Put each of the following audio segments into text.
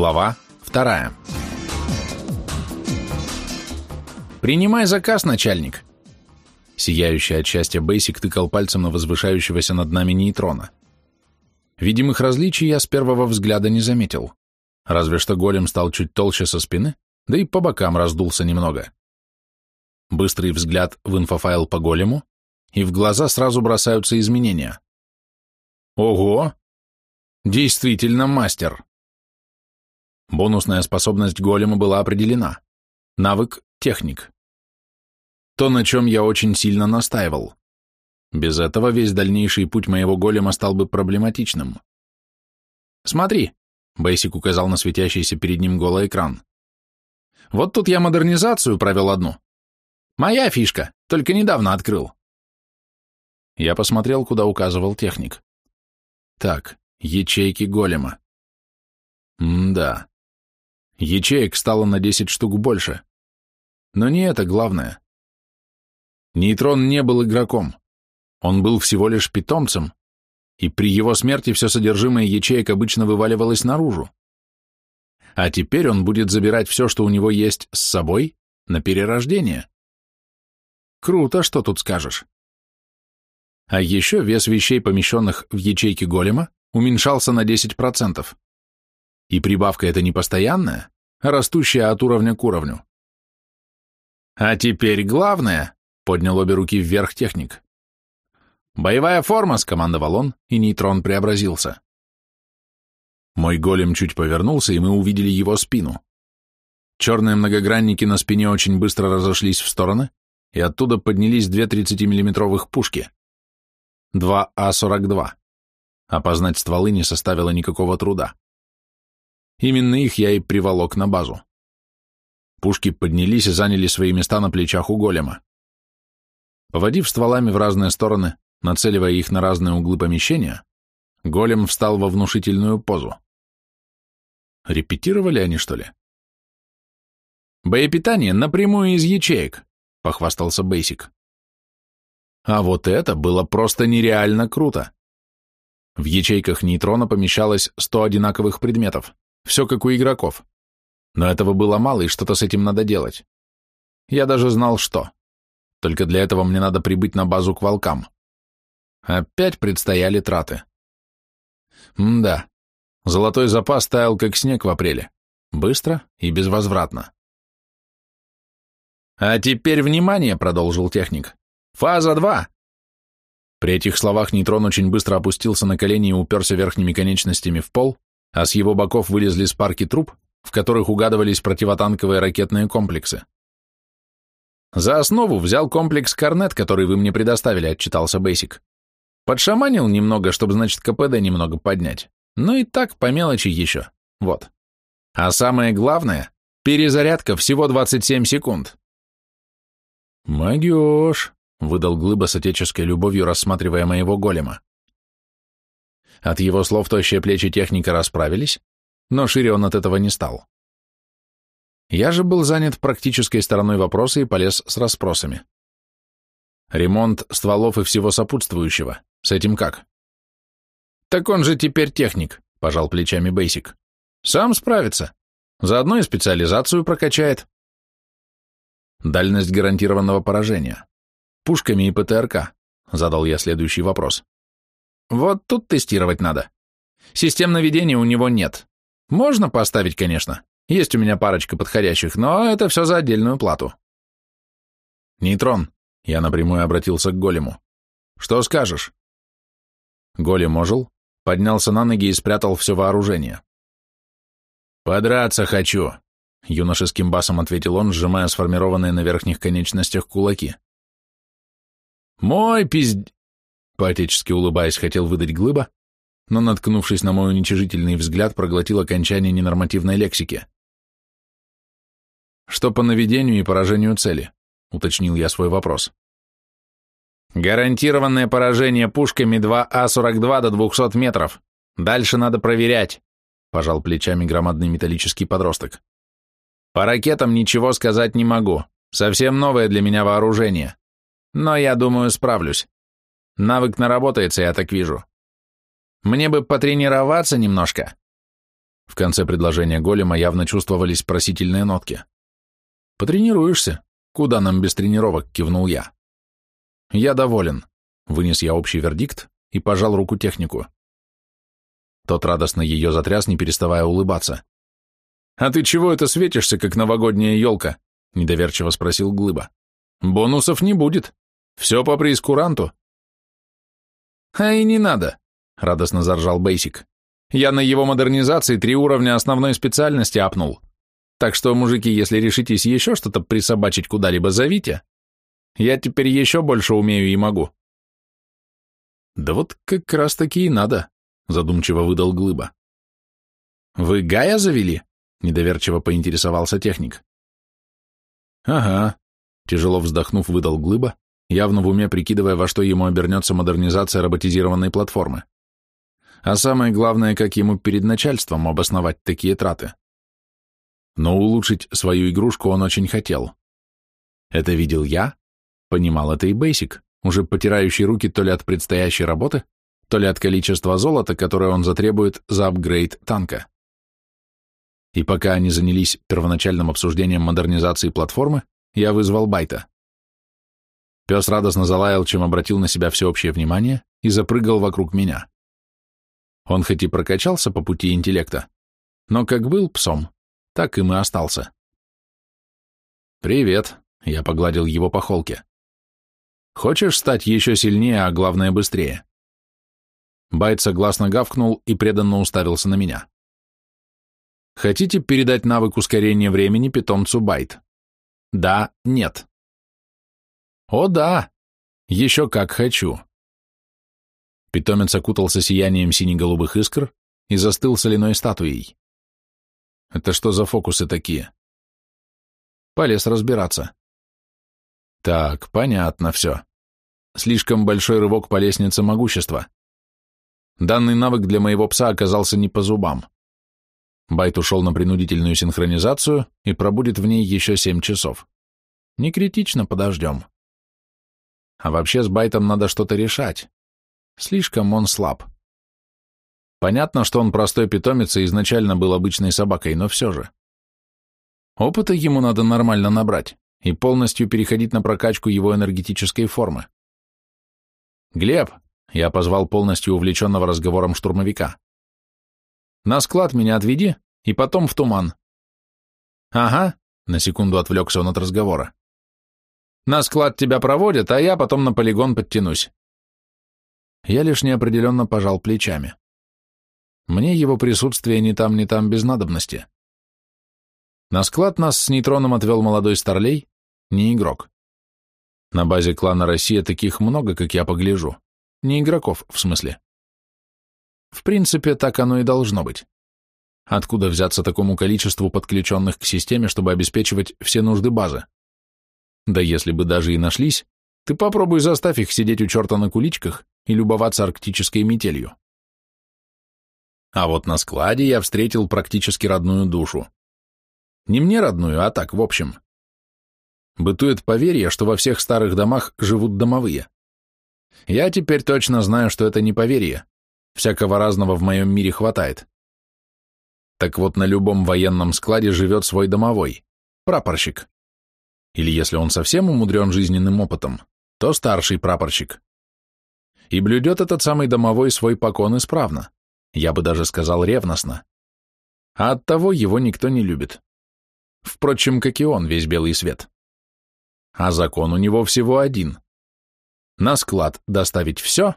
Глава вторая. «Принимай заказ, начальник!» Сияющий от счастья Бейсик тыкал пальцем на возвышающегося над нами нейтрона. Видимых различий я с первого взгляда не заметил. Разве что голем стал чуть толще со спины, да и по бокам раздулся немного. Быстрый взгляд в инфофайл по голему, и в глаза сразу бросаются изменения. Ого! Действительно мастер! Бонусная способность голема была определена. Навык – техник. То, на чем я очень сильно настаивал. Без этого весь дальнейший путь моего голема стал бы проблематичным. «Смотри», — Бейсик указал на светящийся перед ним голый экран. «Вот тут я модернизацию провел одну. Моя фишка, только недавно открыл». Я посмотрел, куда указывал техник. Так, ячейки голема. М-да. Ячеек стало на 10 штук больше. Но не это главное. Нейтрон не был игроком. Он был всего лишь питомцем, и при его смерти все содержимое ячеек обычно вываливалось наружу. А теперь он будет забирать все, что у него есть с собой, на перерождение. Круто, что тут скажешь. А еще вес вещей, помещенных в ячейки голема, уменьшался на 10%. И прибавка эта не постоянная, растущая от уровня к уровню. А теперь главное, поднял обе руки вверх техник. Боевая форма, скомандовал он, и нейтрон преобразился. Мой голем чуть повернулся, и мы увидели его спину. Черные многогранники на спине очень быстро разошлись в стороны, и оттуда поднялись две 30-миллиметровых пушки. Два А-42. Опознать стволы не составило никакого труда. Именно их я и приволок на базу. Пушки поднялись и заняли свои места на плечах у голема. Поводив стволами в разные стороны, нацеливая их на разные углы помещения, голем встал во внушительную позу. Репетировали они, что ли? «Боепитание напрямую из ячеек», — похвастался Бейсик. А вот это было просто нереально круто. В ячейках нейтрона помещалось 100 одинаковых предметов. Все как у игроков. Но этого было мало, и что-то с этим надо делать. Я даже знал, что. Только для этого мне надо прибыть на базу к волкам. Опять предстояли траты. М-да. Золотой запас таял, как снег в апреле. Быстро и безвозвратно. «А теперь внимание!» — продолжил техник. «Фаза 2!» При этих словах нейтрон очень быстро опустился на колени и уперся верхними конечностями в пол, а с его боков вылезли спарки труб, в которых угадывались противотанковые ракетные комплексы. «За основу взял комплекс «Корнет», который вы мне предоставили», — отчитался Бейсик. «Подшаманил немного, чтобы, значит, КПД немного поднять. Ну и так, по мелочи еще. Вот. А самое главное — перезарядка всего 27 секунд». «Магиош», — выдал Глыба с отеческой любовью, рассматривая моего голема. От его слов тощие плечи техника расправились, но шире он от этого не стал. Я же был занят практической стороной вопроса и полез с расспросами. Ремонт стволов и всего сопутствующего. С этим как? Так он же теперь техник, пожал плечами Бейсик. Сам справится. Заодно и специализацию прокачает. Дальность гарантированного поражения. Пушками и ПТРК, задал я следующий вопрос. Вот тут тестировать надо. Систем наведения у него нет. Можно поставить, конечно. Есть у меня парочка подходящих, но это все за отдельную плату. Нейтрон, я напрямую обратился к голему. Что скажешь? Голем ожил, поднялся на ноги и спрятал все вооружение. «Подраться хочу», — юношеским басом ответил он, сжимая сформированные на верхних конечностях кулаки. «Мой пизд...» Поотечески улыбаясь, хотел выдать глыба, но, наткнувшись на мой уничижительный взгляд, проглотил окончание ненормативной лексики. «Что по наведению и поражению цели?» — уточнил я свой вопрос. «Гарантированное поражение пушками 2А-42 до 200 метров. Дальше надо проверять», — пожал плечами громадный металлический подросток. «По ракетам ничего сказать не могу. Совсем новое для меня вооружение. Но я думаю, справлюсь. Навык наработается, я так вижу. Мне бы потренироваться немножко. В конце предложения голема явно чувствовались просительные нотки. «Потренируешься? Куда нам без тренировок?» — кивнул я. «Я доволен», — вынес я общий вердикт и пожал руку технику. Тот радостно ее затряс, не переставая улыбаться. «А ты чего это светишься, как новогодняя елка?» — недоверчиво спросил Глыба. «Бонусов не будет. Все по преискуранту». «А и не надо», — радостно заржал Бейсик. «Я на его модернизации три уровня основной специальности апнул. Так что, мужики, если решитесь еще что-то присобачить куда-либо, зовите. Я теперь еще больше умею и могу». «Да вот как раз таки и надо», — задумчиво выдал Глыба. «Вы Гая завели?» — недоверчиво поинтересовался техник. «Ага», — тяжело вздохнув, выдал Глыба, явно в уме прикидывая, во что ему обернется модернизация роботизированной платформы. А самое главное, как ему перед начальством обосновать такие траты. Но улучшить свою игрушку он очень хотел. Это видел я, понимал это и Бейсик, уже потирающий руки то ли от предстоящей работы, то ли от количества золота, которое он затребует за апгрейд танка. И пока они занялись первоначальным обсуждением модернизации платформы, я вызвал Байта. Пес радостно залаял, чем обратил на себя всеобщее внимание, и запрыгал вокруг меня. Он хоть и прокачался по пути интеллекта, но как был псом, так им и остался. «Привет», — я погладил его по холке. «Хочешь стать еще сильнее, а главное быстрее?» Байт согласно гавкнул и преданно уставился на меня. «Хотите передать навык ускорения времени питомцу Байт?» «Да, нет». «О да! Еще как хочу!» Питомец окутался сиянием сине-голубых искр и застыл соляной статуей. «Это что за фокусы такие?» Полез разбираться. Так, понятно все. Слишком большой рывок по лестнице могущества. Данный навык для моего пса оказался не по зубам. Байт ушел на принудительную синхронизацию и пробудет в ней еще семь часов. Не критично, подождем. А вообще с Байтом надо что-то решать. Слишком он слаб. Понятно, что он простой питомец и изначально был обычной собакой, но все же. Опыта ему надо нормально набрать и полностью переходить на прокачку его энергетической формы. «Глеб», — я позвал полностью увлеченного разговором штурмовика, «на склад меня отведи и потом в туман». «Ага», — на секунду отвлекся он от разговора. На склад тебя проводят, а я потом на полигон подтянусь. Я лишь неопределенно пожал плечами. Мне его присутствие ни там, ни там без надобности. На склад нас с нейтроном отвел молодой старлей, не игрок. На базе клана Россия таких много, как я погляжу. Не игроков, в смысле. В принципе, так оно и должно быть. Откуда взяться такому количеству подключенных к системе, чтобы обеспечивать все нужды базы? Да если бы даже и нашлись, ты попробуй заставь их сидеть у черта на куличках и любоваться арктической метелью. А вот на складе я встретил практически родную душу. Не мне родную, а так, в общем. Бытует поверье, что во всех старых домах живут домовые. Я теперь точно знаю, что это не поверье. Всякого разного в моем мире хватает. Так вот, на любом военном складе живет свой домовой, прапорщик. Или если он совсем умудрен жизненным опытом, то старший прапорщик. И блюдет этот самый домовой свой покон исправно, я бы даже сказал ревностно. А оттого его никто не любит. Впрочем, как и он, весь белый свет. А закон у него всего один. На склад доставить все,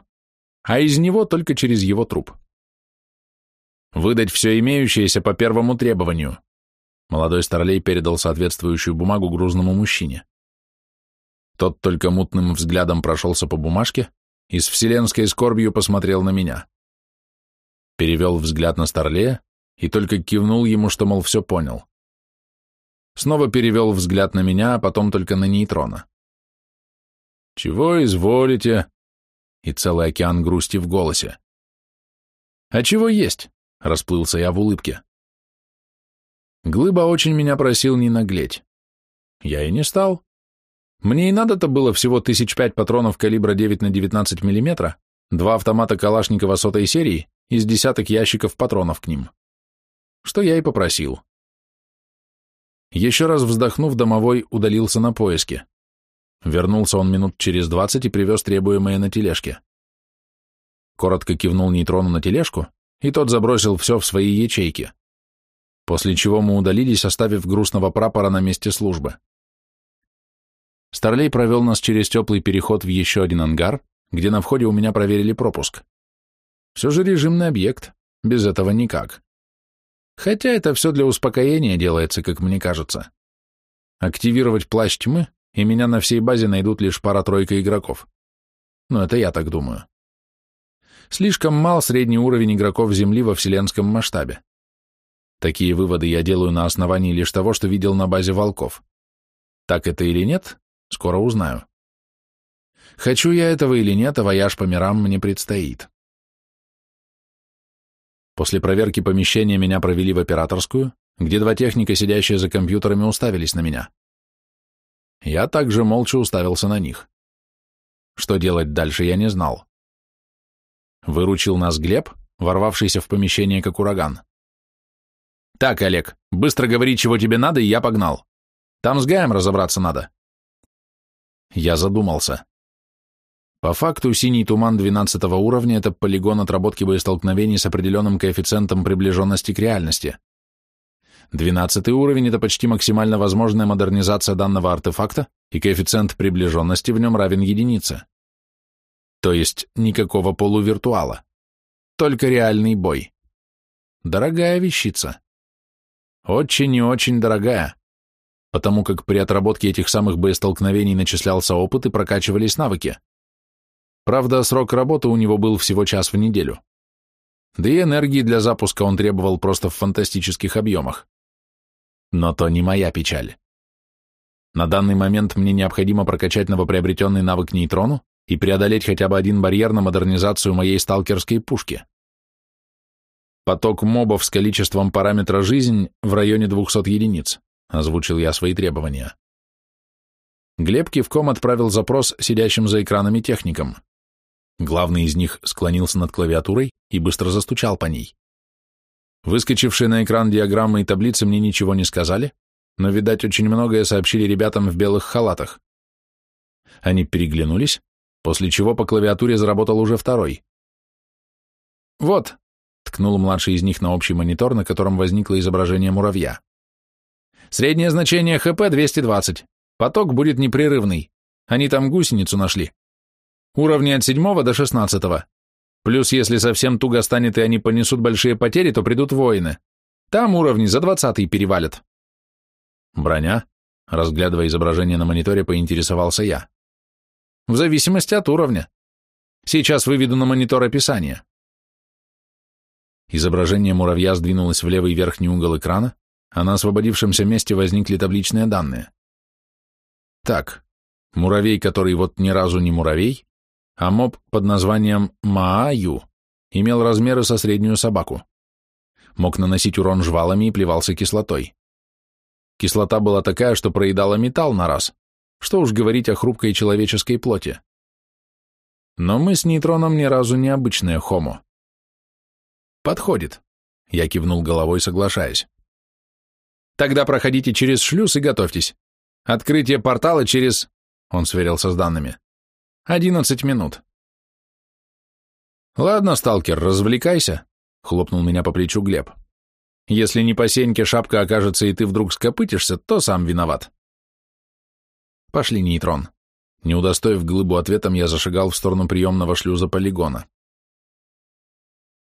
а из него только через его труп. Выдать все имеющееся по первому требованию, Молодой старлей передал соответствующую бумагу грузному мужчине. Тот только мутным взглядом прошелся по бумажке и с вселенской скорбью посмотрел на меня. Перевел взгляд на старлея и только кивнул ему, что, мол, все понял. Снова перевел взгляд на меня, а потом только на нейтрона. «Чего изволите?» И целый океан грусти в голосе. «А чего есть?» — расплылся я в улыбке. Глыба очень меня просил не наглеть. Я и не стал. Мне и надо-то было всего тысяч пять патронов калибра 9 на 19 мм, два автомата Калашникова сотой серии и с десяток ящиков патронов к ним. что я и попросил. Еще раз вздохнув, домовой удалился на поиски. Вернулся он минут через двадцать и привез требуемое на тележке. Коротко кивнул нейтрону на тележку, и тот забросил все в свои ячейки. После чего мы удалились, оставив грустного прапора на месте службы. Старлей провел нас через теплый переход в еще один ангар, где на входе у меня проверили пропуск. Все же режимный объект, без этого никак. Хотя это все для успокоения делается, как мне кажется. Активировать плащ тьмы, и меня на всей базе найдут лишь пара-тройка игроков. Но это я так думаю. Слишком мал средний уровень игроков Земли во вселенском масштабе. Такие выводы я делаю на основании лишь того, что видел на базе волков. Так это или нет, скоро узнаю. Хочу я этого или нет, а вояж по мирам мне предстоит. После проверки помещения меня провели в операторскую, где два техника, сидящие за компьютерами, уставились на меня. Я также молча уставился на них. Что делать дальше, я не знал. Выручил нас Глеб, ворвавшийся в помещение как ураган. «Так, Олег, быстро говори, чего тебе надо, и я погнал. Там с Гаем разобраться надо». Я задумался. По факту синий туман 12 уровня – это полигон отработки боестолкновений с определенным коэффициентом приближенности к реальности. 12 уровень – это почти максимально возможная модернизация данного артефакта, и коэффициент приближенности в нем равен единице. То есть никакого полувиртуала. Только реальный бой. Дорогая вещица. Очень и очень дорогая. Потому как при отработке этих самых боестолкновений начислялся опыт и прокачивались навыки. Правда, срок работы у него был всего час в неделю. Да и энергии для запуска он требовал просто в фантастических объемах. Но то не моя печаль. На данный момент мне необходимо прокачать новоприобретенный навык нейтрону и преодолеть хотя бы один барьер на модернизацию моей сталкерской пушки. Поток мобов с количеством параметра «жизнь» в районе 200 единиц, озвучил я свои требования. Глеб кивком отправил запрос сидящим за экранами техникам. Главный из них склонился над клавиатурой и быстро застучал по ней. Выскочившие на экран диаграммы и таблицы мне ничего не сказали, но, видать, очень многое сообщили ребятам в белых халатах. Они переглянулись, после чего по клавиатуре заработал уже второй. «Вот», — ткнул младший из них на общий монитор, на котором возникло изображение муравья. «Среднее значение ХП 220. Поток будет непрерывный. Они там гусеницу нашли. Уровни от седьмого до шестнадцатого. Плюс, если совсем туго станет и они понесут большие потери, то придут воины. Там уровни за двадцатый перевалят. Броня? Разглядывая изображение на мониторе, поинтересовался я. В зависимости от уровня. Сейчас выведу на монитор описание. Изображение муравья сдвинулось в левый верхний угол экрана, а на освободившемся месте возникли табличные данные. Так, муравей, который вот ни разу не муравей, а моб под названием Мааю имел размеры со среднюю собаку. Мог наносить урон жвалами и плевался кислотой. Кислота была такая, что проедала металл на раз, что уж говорить о хрупкой человеческой плоти. Но мы с нейтроном ни разу не обычные хомо. «Подходит», — я кивнул головой, соглашаясь. «Тогда проходите через шлюз и готовьтесь. Открытие портала через...» — он сверился с данными. Одиннадцать минут. Ладно, сталкер, развлекайся, хлопнул меня по плечу Глеб. Если не по сеньке шапка окажется и ты вдруг скопытишься, то сам виноват. Пошли, нейтрон. Не удостоив глыбу ответом, я зашагал в сторону приемного шлюза полигона.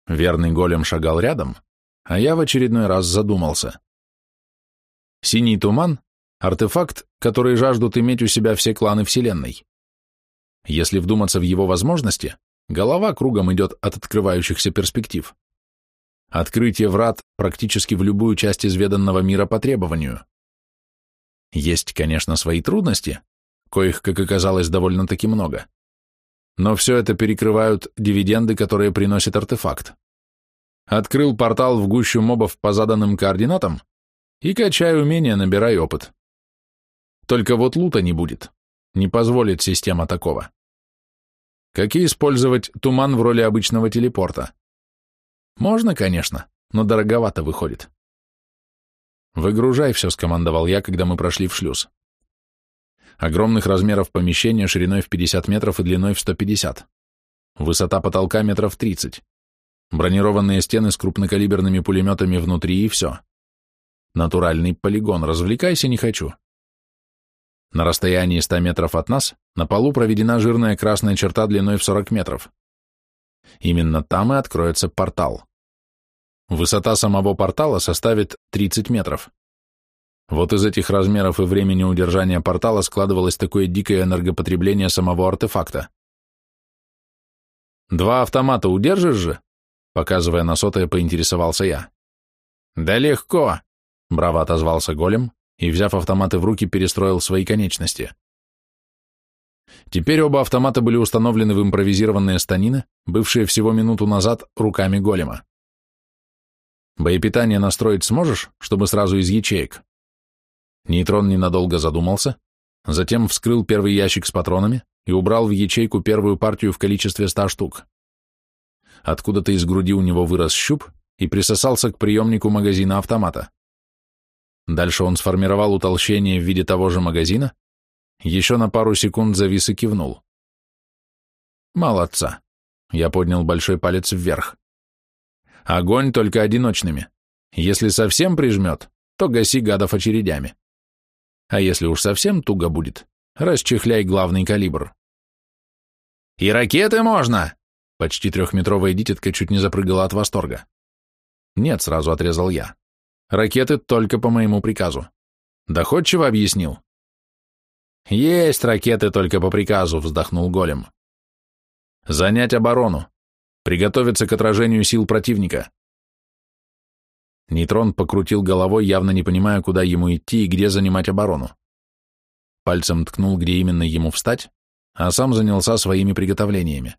Верный голем шагал рядом, а я в очередной раз задумался. Синий туман — артефакт, который жаждут иметь у себя все кланы Вселенной. Если вдуматься в его возможности, голова кругом идет от открывающихся перспектив. Открытие врат практически в любую часть изведанного мира по требованию. Есть, конечно, свои трудности, коих, как оказалось, довольно-таки много. Но все это перекрывают дивиденды, которые приносит артефакт. Открыл портал в гущу мобов по заданным координатам и качай умения, набирай опыт. Только вот лута не будет, не позволит система такого. Как и использовать туман в роли обычного телепорта. Можно, конечно, но дороговато выходит. «Выгружай все», — скомандовал я, когда мы прошли в шлюз. Огромных размеров помещения шириной в 50 метров и длиной в 150. Высота потолка метров 30. Бронированные стены с крупнокалиберными пулеметами внутри и все. Натуральный полигон, развлекайся не хочу. На расстоянии 100 метров от нас на полу проведена жирная красная черта длиной в 40 метров. Именно там и откроется портал. Высота самого портала составит 30 метров. Вот из этих размеров и времени удержания портала складывалось такое дикое энергопотребление самого артефакта. «Два автомата удержишь же?» Показывая на сотое, поинтересовался я. «Да легко!» — браво отозвался голем и, взяв автоматы в руки, перестроил свои конечности. Теперь оба автомата были установлены в импровизированные станины, бывшие всего минуту назад руками голема. Боепитание настроить сможешь, чтобы сразу из ячеек? Нейтрон ненадолго задумался, затем вскрыл первый ящик с патронами и убрал в ячейку первую партию в количестве ста штук. Откуда-то из груди у него вырос щуп и присосался к приемнику магазина автомата. Дальше он сформировал утолщение в виде того же магазина, еще на пару секунд завис и кивнул. «Молодца!» — я поднял большой палец вверх. Огонь только одиночными. Если совсем прижмет, то гаси гадов очередями. А если уж совсем туго будет, расчехляй главный калибр. «И ракеты можно!» Почти трехметровая дитятка чуть не запрыгала от восторга. «Нет», — сразу отрезал я. «Ракеты только по моему приказу. Доходчиво объяснил?» «Есть ракеты только по приказу», — вздохнул голем. «Занять оборону. Приготовиться к отражению сил противника. Нейтрон покрутил головой, явно не понимая, куда ему идти и где занимать оборону. Пальцем ткнул, где именно ему встать, а сам занялся своими приготовлениями.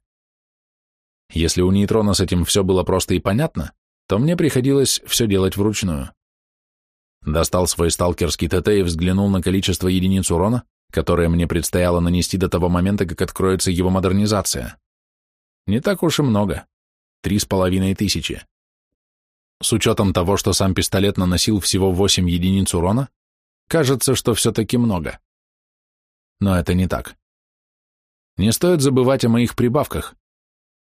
Если у нейтрона с этим все было просто и понятно, то мне приходилось все делать вручную. Достал свой сталкерский ТТ и взглянул на количество единиц урона, которое мне предстояло нанести до того момента, как откроется его модернизация. Не так уж и много. Три с половиной тысячи. С учетом того, что сам пистолет наносил всего 8 единиц урона, кажется, что все-таки много. Но это не так. Не стоит забывать о моих прибавках.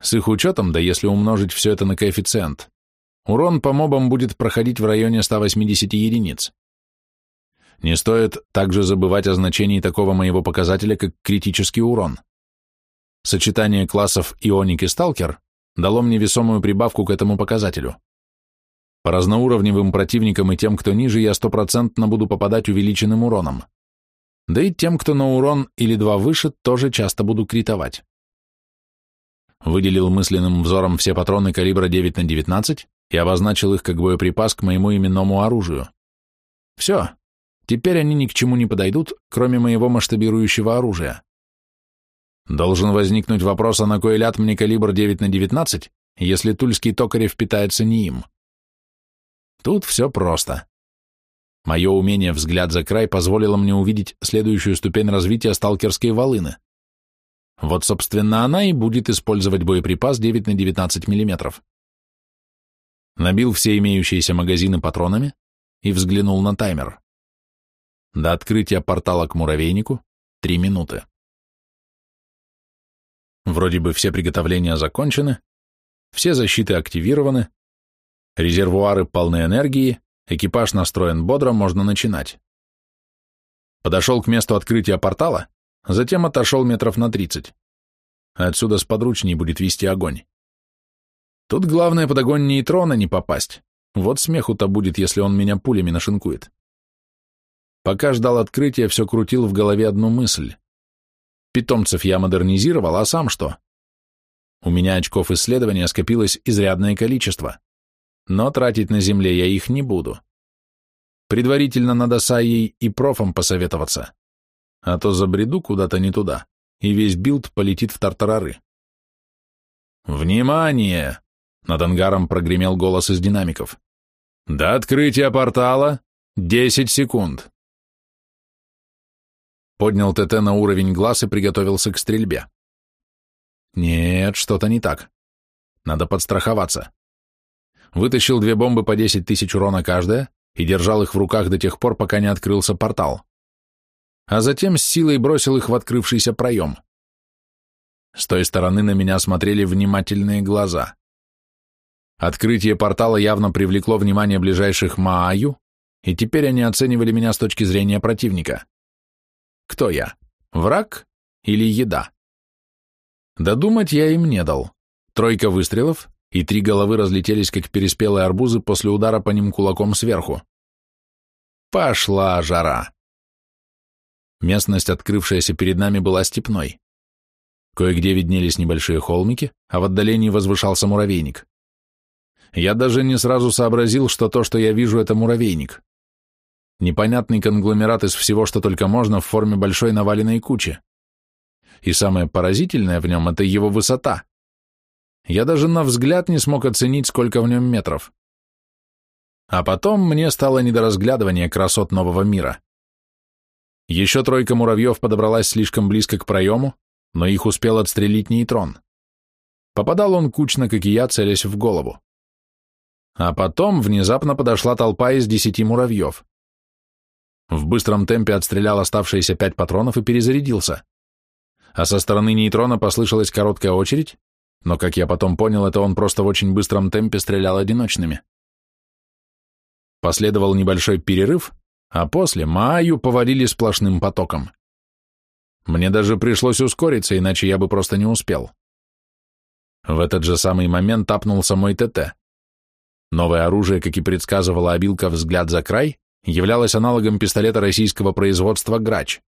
С их учетом, да если умножить все это на коэффициент, урон по мобам будет проходить в районе 180 единиц. Не стоит также забывать о значении такого моего показателя, как критический урон. Сочетание классов Ионик и Сталкер дало мне весомую прибавку к этому показателю. По разноуровневым противникам и тем, кто ниже, я стопроцентно буду попадать увеличенным уроном. Да и тем, кто на урон или два выше, тоже часто буду критовать. Выделил мысленным взором все патроны калибра 9 на 19 и обозначил их как боеприпас к моему именному оружию. Все, теперь они ни к чему не подойдут, кроме моего масштабирующего оружия. Должен возникнуть вопрос, а на кой ляд мне калибр 9 на 19, если тульский токарев питается не им? Тут все просто. Мое умение взгляд за край позволило мне увидеть следующую ступень развития сталкерской волыны. Вот, собственно, она и будет использовать боеприпас 9 на 19 мм. Набил все имеющиеся магазины патронами и взглянул на таймер. До открытия портала к муравейнику — три минуты. Вроде бы все приготовления закончены, все защиты активированы, резервуары полны энергии, экипаж настроен бодро, можно начинать. Подошел к месту открытия портала, затем отошел метров на тридцать. Отсюда сподручней будет вести огонь. Тут главное под огонь нейтрона не попасть. Вот смеху-то будет, если он меня пулями нашинкует. Пока ждал открытия, все крутил в голове одну мысль. Питомцев я модернизировал, а сам что? У меня очков исследования скопилось изрядное количество, но тратить на земле я их не буду. Предварительно надо с Айей и профом посоветоваться, а то забреду куда-то не туда, и весь билд полетит в тартарары. «Внимание!» — над ангаром прогремел голос из динамиков. «До открытия портала десять секунд!» поднял ТТ на уровень глаз и приготовился к стрельбе. Нет, что-то не так. Надо подстраховаться. Вытащил две бомбы по 10 тысяч урона каждая, и держал их в руках до тех пор, пока не открылся портал. А затем с силой бросил их в открывшийся проем. С той стороны на меня смотрели внимательные глаза. Открытие портала явно привлекло внимание ближайших Мааю, и теперь они оценивали меня с точки зрения противника. Кто я? Враг или еда? Додумать я им не дал. Тройка выстрелов, и три головы разлетелись, как переспелые арбузы после удара по ним кулаком сверху. Пошла жара. Местность, открывшаяся перед нами, была степной. Кое-где виднелись небольшие холмики, а в отдалении возвышался муравейник. Я даже не сразу сообразил, что то, что я вижу, это муравейник. Непонятный конгломерат из всего, что только можно, в форме большой наваленной кучи. И самое поразительное в нем — это его высота. Я даже на взгляд не смог оценить, сколько в нем метров. А потом мне стало не до разглядывания красот нового мира. Еще тройка муравьев подобралась слишком близко к проему, но их успел отстрелить нейтрон. Попадал он кучно, как и я, целясь в голову. А потом внезапно подошла толпа из десяти муравьев. В быстром темпе отстрелял оставшиеся пять патронов и перезарядился. А со стороны нейтрона послышалась короткая очередь, но, как я потом понял, это он просто в очень быстром темпе стрелял одиночными. Последовал небольшой перерыв, а после Мааю повалили сплошным потоком. Мне даже пришлось ускориться, иначе я бы просто не успел. В этот же самый момент тапнулся мой ТТ. Новое оружие, как и предсказывала обилка «Взгляд за край», являлось аналогом пистолета российского производства «Грач».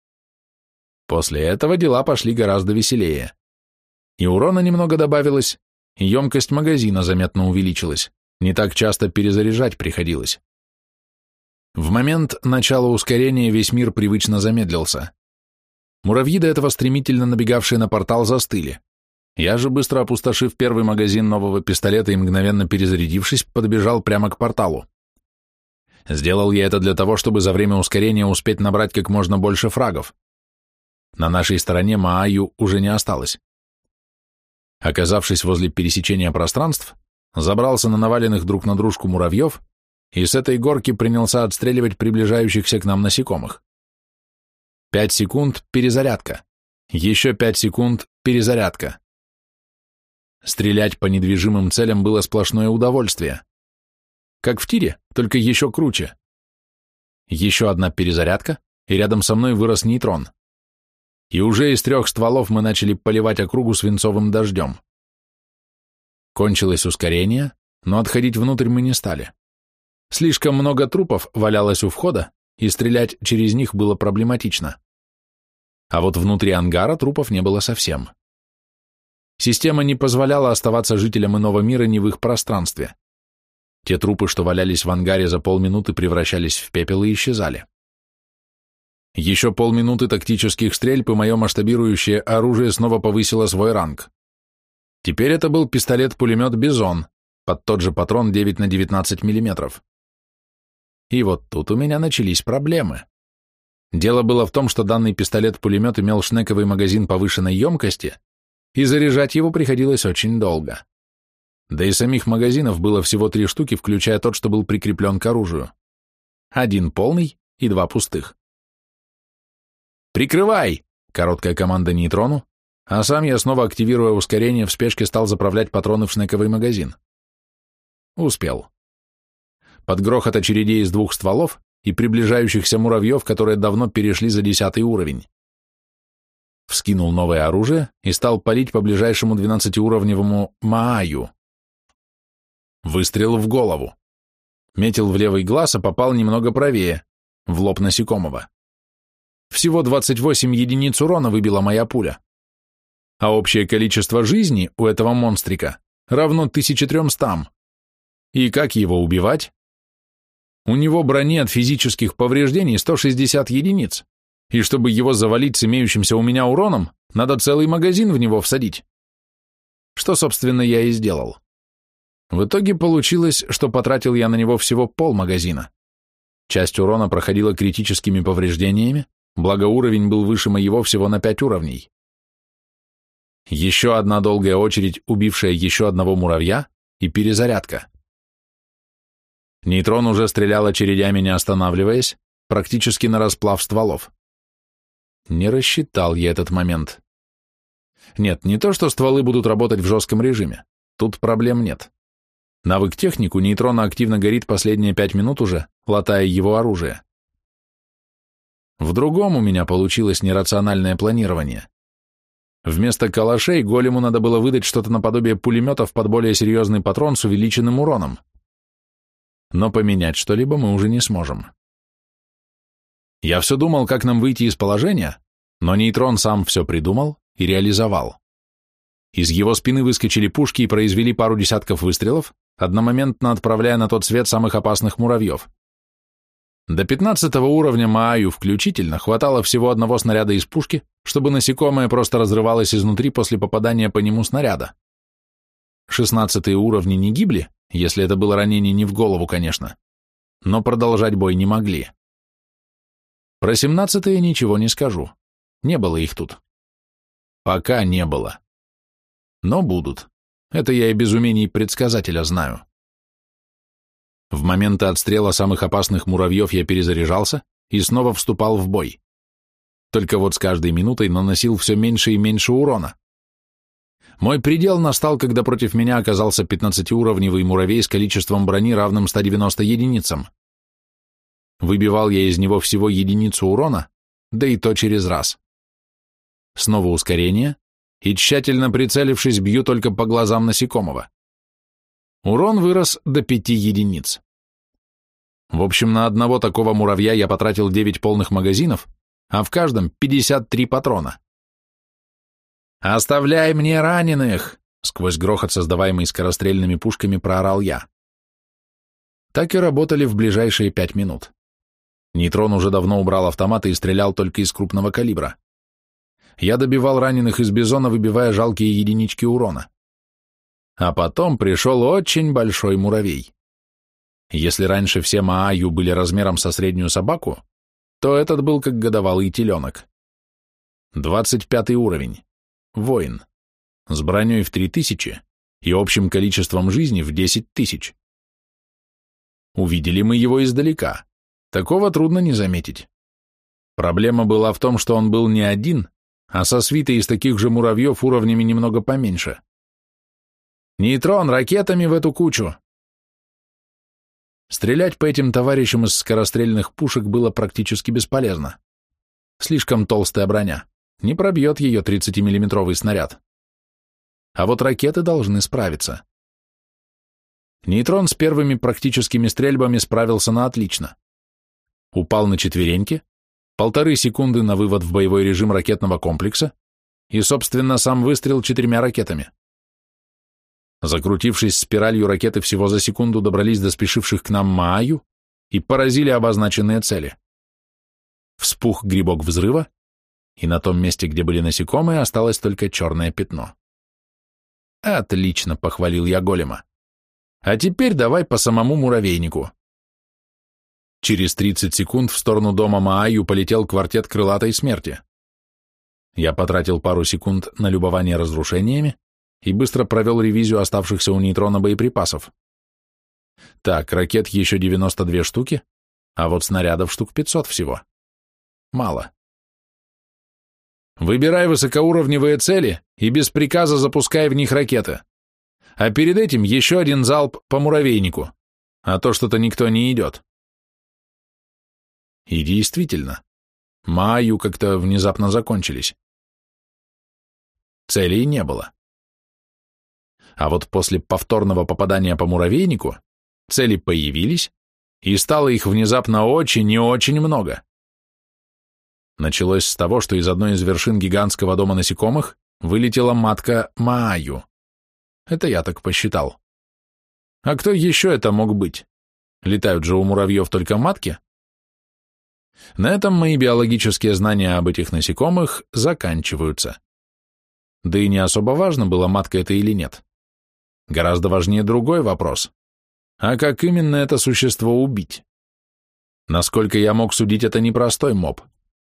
После этого дела пошли гораздо веселее. И урона немного добавилось, и емкость магазина заметно увеличилась, не так часто перезаряжать приходилось. В момент начала ускорения весь мир привычно замедлился. Муравьи, до этого стремительно набегавшие на портал, застыли. Я же, быстро опустошив первый магазин нового пистолета и мгновенно перезарядившись, подбежал прямо к порталу. Сделал я это для того, чтобы за время ускорения успеть набрать как можно больше фрагов. На нашей стороне Мааю уже не осталось. Оказавшись возле пересечения пространств, забрался на наваленных друг на дружку муравьев и с этой горки принялся отстреливать приближающихся к нам насекомых. Пять секунд — перезарядка. Еще пять секунд — перезарядка. Стрелять по недвижимым целям было сплошное удовольствие. Как в тире, только еще круче. Еще одна перезарядка, и рядом со мной вырос нейтрон и уже из трех стволов мы начали поливать округу свинцовым дождем. Кончилось ускорение, но отходить внутрь мы не стали. Слишком много трупов валялось у входа, и стрелять через них было проблематично. А вот внутри ангара трупов не было совсем. Система не позволяла оставаться жителям иного мира ни в их пространстве. Те трупы, что валялись в ангаре за полминуты, превращались в пепел и исчезали. Еще полминуты тактических стрельб, и мое масштабирующее оружие снова повысило свой ранг. Теперь это был пистолет-пулемет «Бизон», под тот же патрон 9 на 19 мм. И вот тут у меня начались проблемы. Дело было в том, что данный пистолет-пулемет имел шнековый магазин повышенной емкости, и заряжать его приходилось очень долго. Да и самих магазинов было всего три штуки, включая тот, что был прикреплен к оружию. Один полный и два пустых. «Прикрывай!» — короткая команда нейтрону, а сам я, снова активируя ускорение, в спешке стал заправлять патроны в шнековый магазин. Успел. Под грохот очередей из двух стволов и приближающихся муравьев, которые давно перешли за десятый уровень. Вскинул новое оружие и стал палить по ближайшему двенадцатиуровневому Мааю. Выстрел в голову. Метил в левый глаз, а попал немного правее, в лоб насекомого. Всего 28 единиц урона выбила моя пуля. А общее количество жизни у этого монстрика равно 1300. И как его убивать? У него брони от физических повреждений 160 единиц, и чтобы его завалить с имеющимся у меня уроном, надо целый магазин в него всадить. Что, собственно, я и сделал. В итоге получилось, что потратил я на него всего пол магазина. Часть урона проходила критическими повреждениями, благо уровень был выше моего всего на пять уровней. Еще одна долгая очередь, убившая еще одного муравья, и перезарядка. Нейтрон уже стрелял очередями, не останавливаясь, практически на расплав стволов. Не рассчитал я этот момент. Нет, не то, что стволы будут работать в жестком режиме. Тут проблем нет. Навык технику нейтрона активно горит последние пять минут уже, латая его оружие. В другом у меня получилось нерациональное планирование. Вместо калашей голему надо было выдать что-то наподобие пулеметов под более серьезный патрон с увеличенным уроном. Но поменять что-либо мы уже не сможем. Я все думал, как нам выйти из положения, но нейтрон сам все придумал и реализовал. Из его спины выскочили пушки и произвели пару десятков выстрелов, одномоментно отправляя на тот свет самых опасных муравьев. До пятнадцатого уровня Мааю включительно хватало всего одного снаряда из пушки, чтобы насекомое просто разрывалось изнутри после попадания по нему снаряда. Шестнадцатые уровни не гибли, если это было ранение не в голову, конечно, но продолжать бой не могли. Про семнадцатые ничего не скажу. Не было их тут. Пока не было. Но будут. Это я и без умений предсказателя знаю. В моменты отстрела самых опасных муравьев я перезаряжался и снова вступал в бой. Только вот с каждой минутой наносил все меньше и меньше урона. Мой предел настал, когда против меня оказался 15-уровневый муравей с количеством брони, равным 190 единицам. Выбивал я из него всего единицу урона, да и то через раз. Снова ускорение, и тщательно прицелившись, бью только по глазам насекомого. Урон вырос до пяти единиц. В общем, на одного такого муравья я потратил 9 полных магазинов, а в каждом 53 патрона. «Оставляй мне раненых!» — сквозь грохот, создаваемый скорострельными пушками, проорал я. Так и работали в ближайшие пять минут. Нейтрон уже давно убрал автоматы и стрелял только из крупного калибра. Я добивал раненых из бизона, выбивая жалкие единички урона. А потом пришел очень большой муравей. Если раньше все Мааю были размером со среднюю собаку, то этот был как годовалый теленок. Двадцать пятый уровень. Воин. С броней в три тысячи и общим количеством жизни в десять тысяч. Увидели мы его издалека. Такого трудно не заметить. Проблема была в том, что он был не один, а со свитой из таких же муравьев уровнями немного поменьше. «Нейтрон, ракетами в эту кучу!» Стрелять по этим товарищам из скорострельных пушек было практически бесполезно. Слишком толстая броня. Не пробьет ее 30-миллиметровый снаряд. А вот ракеты должны справиться. Нейтрон с первыми практическими стрельбами справился на отлично упал на четвереньки, полторы секунды на вывод в боевой режим ракетного комплекса и, собственно, сам выстрел четырьмя ракетами. Закрутившись спиралью, ракеты всего за секунду добрались до спешивших к нам Мааю и поразили обозначенные цели. Вспух грибок взрыва, и на том месте, где были насекомые, осталось только черное пятно. «Отлично», — похвалил я голема. «А теперь давай по самому муравейнику». Через 30 секунд в сторону дома Мааю полетел квартет крылатой смерти. Я потратил пару секунд на любование разрушениями и быстро провел ревизию оставшихся у нейтрона боеприпасов. Так, ракет еще 92 штуки, а вот снарядов штук 500 всего. Мало. Выбирай высокоуровневые цели и без приказа запускай в них ракеты. А перед этим еще один залп по муравейнику, а то что-то никто не идет. И действительно, маю как-то внезапно закончились. Целей не было. А вот после повторного попадания по муравейнику цели появились, и стало их внезапно очень и очень много. Началось с того, что из одной из вершин гигантского дома насекомых вылетела матка Мааю. Это я так посчитал. А кто еще это мог быть? Летают же у муравьев только матки, на этом мои биологические знания об этих насекомых заканчиваются. Да и не особо важно, была матка это или нет. Гораздо важнее другой вопрос. А как именно это существо убить? Насколько я мог судить, это непростой моб.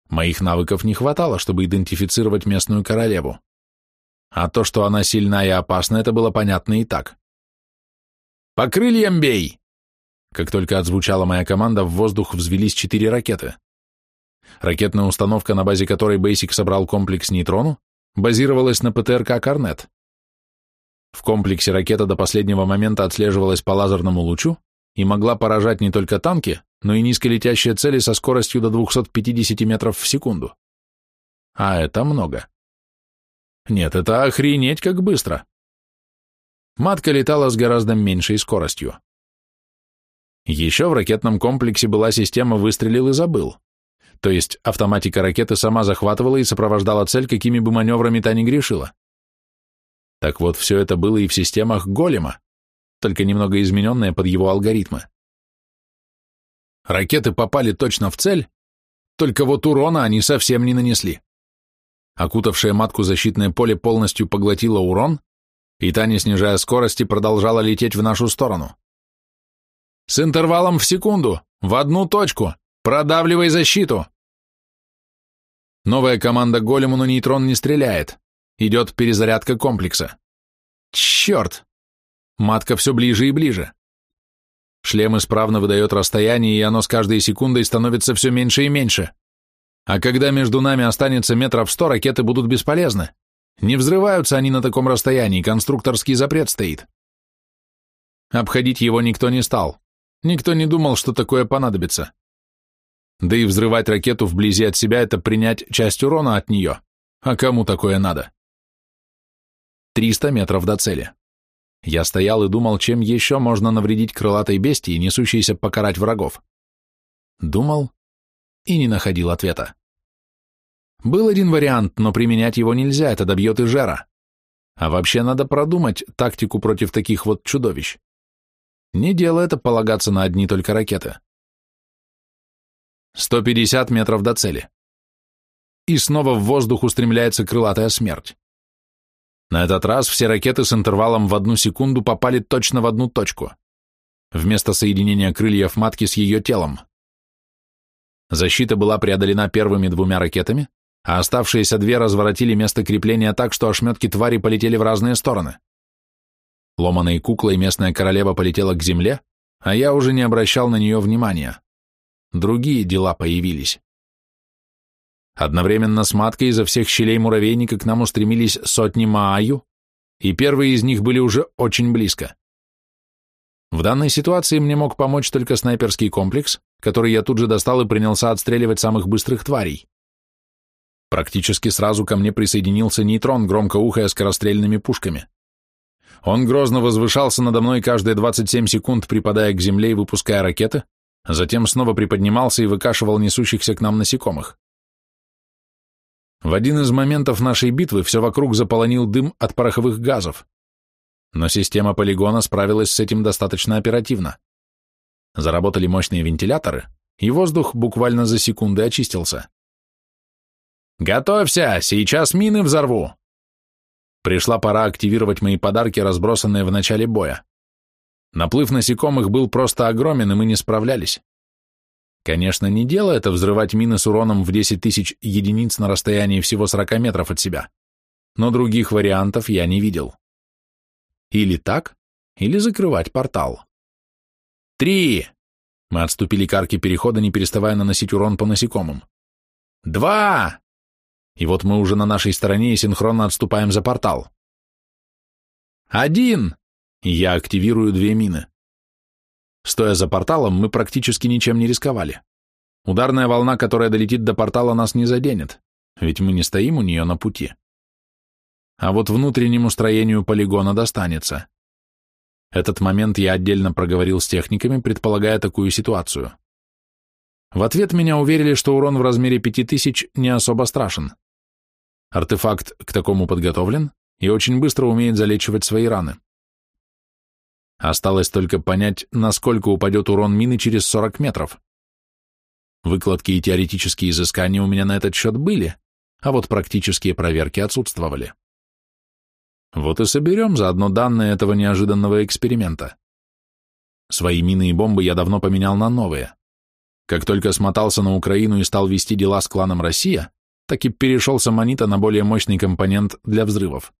Моих навыков не хватало, чтобы идентифицировать местную королеву. А то, что она сильна и опасна, это было понятно и так. «По крыльям бей!» Как только отзвучала моя команда, в воздух взвелись четыре ракеты. Ракетная установка, на базе которой Бейсик собрал комплекс нейтрону, базировалась на ПТРК «Корнет». В комплексе ракета до последнего момента отслеживалась по лазерному лучу и могла поражать не только танки, но и низколетящие цели со скоростью до 250 метров в секунду. А это много. Нет, это охренеть как быстро. Матка летала с гораздо меньшей скоростью. Еще в ракетном комплексе была система «выстрелил и забыл». То есть автоматика ракеты сама захватывала и сопровождала цель, какими бы маневрами та ни грешила. Так вот, все это было и в системах Голема, только немного измененные под его алгоритмы. Ракеты попали точно в цель, только вот урона они совсем не нанесли. Окутавшее матку защитное поле полностью поглотило урон, и та, не снижая скорости, продолжала лететь в нашу сторону. «С интервалом в секунду! В одну точку! Продавливай защиту!» Новая команда голему, но нейтрон не стреляет. Идет перезарядка комплекса. Черт! Матка все ближе и ближе. Шлем исправно выдает расстояние, и оно с каждой секундой становится все меньше и меньше. А когда между нами останется метров сто, ракеты будут бесполезны. Не взрываются они на таком расстоянии, конструкторский запрет стоит. Обходить его никто не стал. Никто не думал, что такое понадобится. Да и взрывать ракету вблизи от себя – это принять часть урона от нее. А кому такое надо? 300 метров до цели. Я стоял и думал, чем еще можно навредить крылатой бестии, несущейся покарать врагов. Думал и не находил ответа. Был один вариант, но применять его нельзя, это добьет и жера. А вообще надо продумать тактику против таких вот чудовищ. Не дело это полагаться на одни только ракеты. 150 метров до цели. И снова в воздух устремляется крылатая смерть. На этот раз все ракеты с интервалом в одну секунду попали точно в одну точку. Вместо соединения крыльев матки с ее телом. Защита была преодолена первыми двумя ракетами, а оставшиеся две разворотили место крепления так, что ошметки твари полетели в разные стороны. Ломаной куклой местная королева полетела к земле, а я уже не обращал на нее внимания. Другие дела появились. Одновременно с маткой изо всех щелей муравейника к нам устремились сотни Мааю, и первые из них были уже очень близко. В данной ситуации мне мог помочь только снайперский комплекс, который я тут же достал и принялся отстреливать самых быстрых тварей. Практически сразу ко мне присоединился нейтрон, громко ухая скорострельными пушками. Он грозно возвышался надо мной каждые 27 секунд, припадая к земле и выпуская ракеты, затем снова приподнимался и выкашивал несущихся к нам насекомых. В один из моментов нашей битвы все вокруг заполонил дым от пороховых газов, но система полигона справилась с этим достаточно оперативно. Заработали мощные вентиляторы, и воздух буквально за секунды очистился. «Готовься! Сейчас мины взорву!» Пришла пора активировать мои подарки, разбросанные в начале боя. Наплыв насекомых был просто огромен, и мы не справлялись. Конечно, не дело это взрывать мины с уроном в 10 тысяч единиц на расстоянии всего 40 метров от себя, но других вариантов я не видел. Или так, или закрывать портал. Три! Мы отступили к арке перехода, не переставая наносить урон по насекомым. Два! И вот мы уже на нашей стороне и синхронно отступаем за портал. Один! Я активирую две мины. Стоя за порталом, мы практически ничем не рисковали. Ударная волна, которая долетит до портала, нас не заденет, ведь мы не стоим у нее на пути. А вот внутреннему строению полигона достанется. Этот момент я отдельно проговорил с техниками, предполагая такую ситуацию. В ответ меня уверили, что урон в размере 5000 не особо страшен. Артефакт к такому подготовлен и очень быстро умеет залечивать свои раны. Осталось только понять, насколько упадет урон мины через 40 метров. Выкладки и теоретические изыскания у меня на этот счет были, а вот практические проверки отсутствовали. Вот и соберем заодно данные этого неожиданного эксперимента. Свои мины и бомбы я давно поменял на новые. Как только смотался на Украину и стал вести дела с кланом «Россия», так и перешел с аммонита на более мощный компонент для взрывов.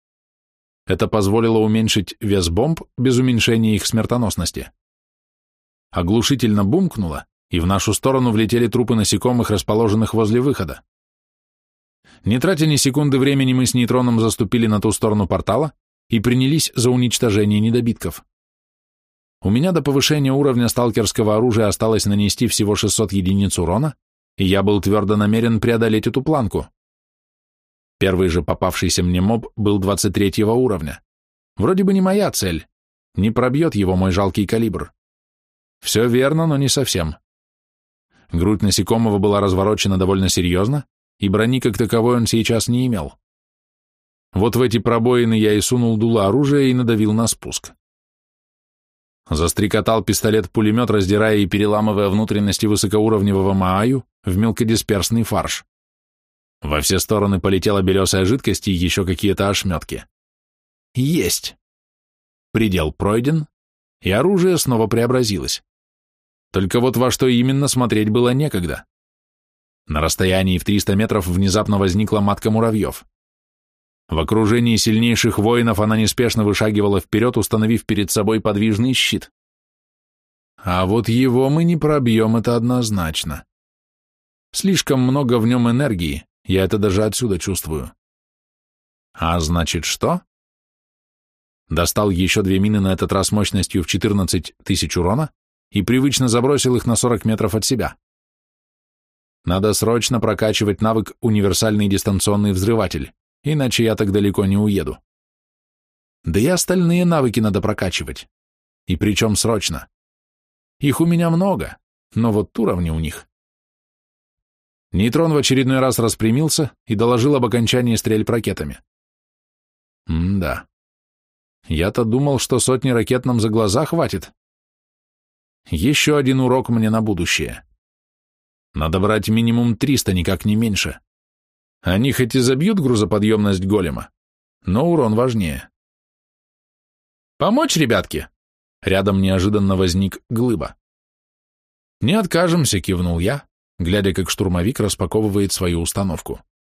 Это позволило уменьшить вес бомб без уменьшения их смертоносности. оглушительно бумкнуло, и в нашу сторону влетели трупы насекомых, расположенных возле выхода. Не тратя ни секунды времени, мы с нейтроном заступили на ту сторону портала и принялись за уничтожение недобитков. У меня до повышения уровня сталкерского оружия осталось нанести всего 600 единиц урона, и я был твердо намерен преодолеть эту планку. Первый же попавшийся мне моб был 23 уровня. Вроде бы не моя цель. Не пробьет его мой жалкий калибр. Все верно, но не совсем. Грудь насекомого была разворочена довольно серьезно, и брони как таковой он сейчас не имел. Вот в эти пробоины я и сунул дуло оружия и надавил на спуск. Застрекотал пистолет-пулемет, раздирая и переламывая внутренности высокоуровневого Мааю в мелкодисперсный фарш. Во все стороны полетела белесая жидкость и еще какие-то ошметки. Есть! Предел пройден, и оружие снова преобразилось. Только вот во что именно смотреть было некогда. На расстоянии в 300 метров внезапно возникла матка муравьев. В окружении сильнейших воинов она неспешно вышагивала вперед, установив перед собой подвижный щит. А вот его мы не пробьем, это однозначно. Слишком много в нем энергии, я это даже отсюда чувствую. А значит что? Достал еще две мины на этот раз мощностью в 14 тысяч урона и привычно забросил их на 40 метров от себя. Надо срочно прокачивать навык «Универсальный дистанционный взрыватель», иначе я так далеко не уеду. Да и остальные навыки надо прокачивать. И причем срочно. Их у меня много, но вот уровни у них. Нейтрон в очередной раз распрямился и доложил об окончании стрельб ракетами. М-да. Я-то думал, что сотни ракет нам за глаза хватит. Еще один урок мне на будущее. Надо брать минимум 300, никак не меньше. Они хоть и забьют грузоподъемность голема, но урон важнее. «Помочь, ребятки?» Рядом неожиданно возник глыба. «Не откажемся», — кивнул я, глядя, как штурмовик распаковывает свою установку.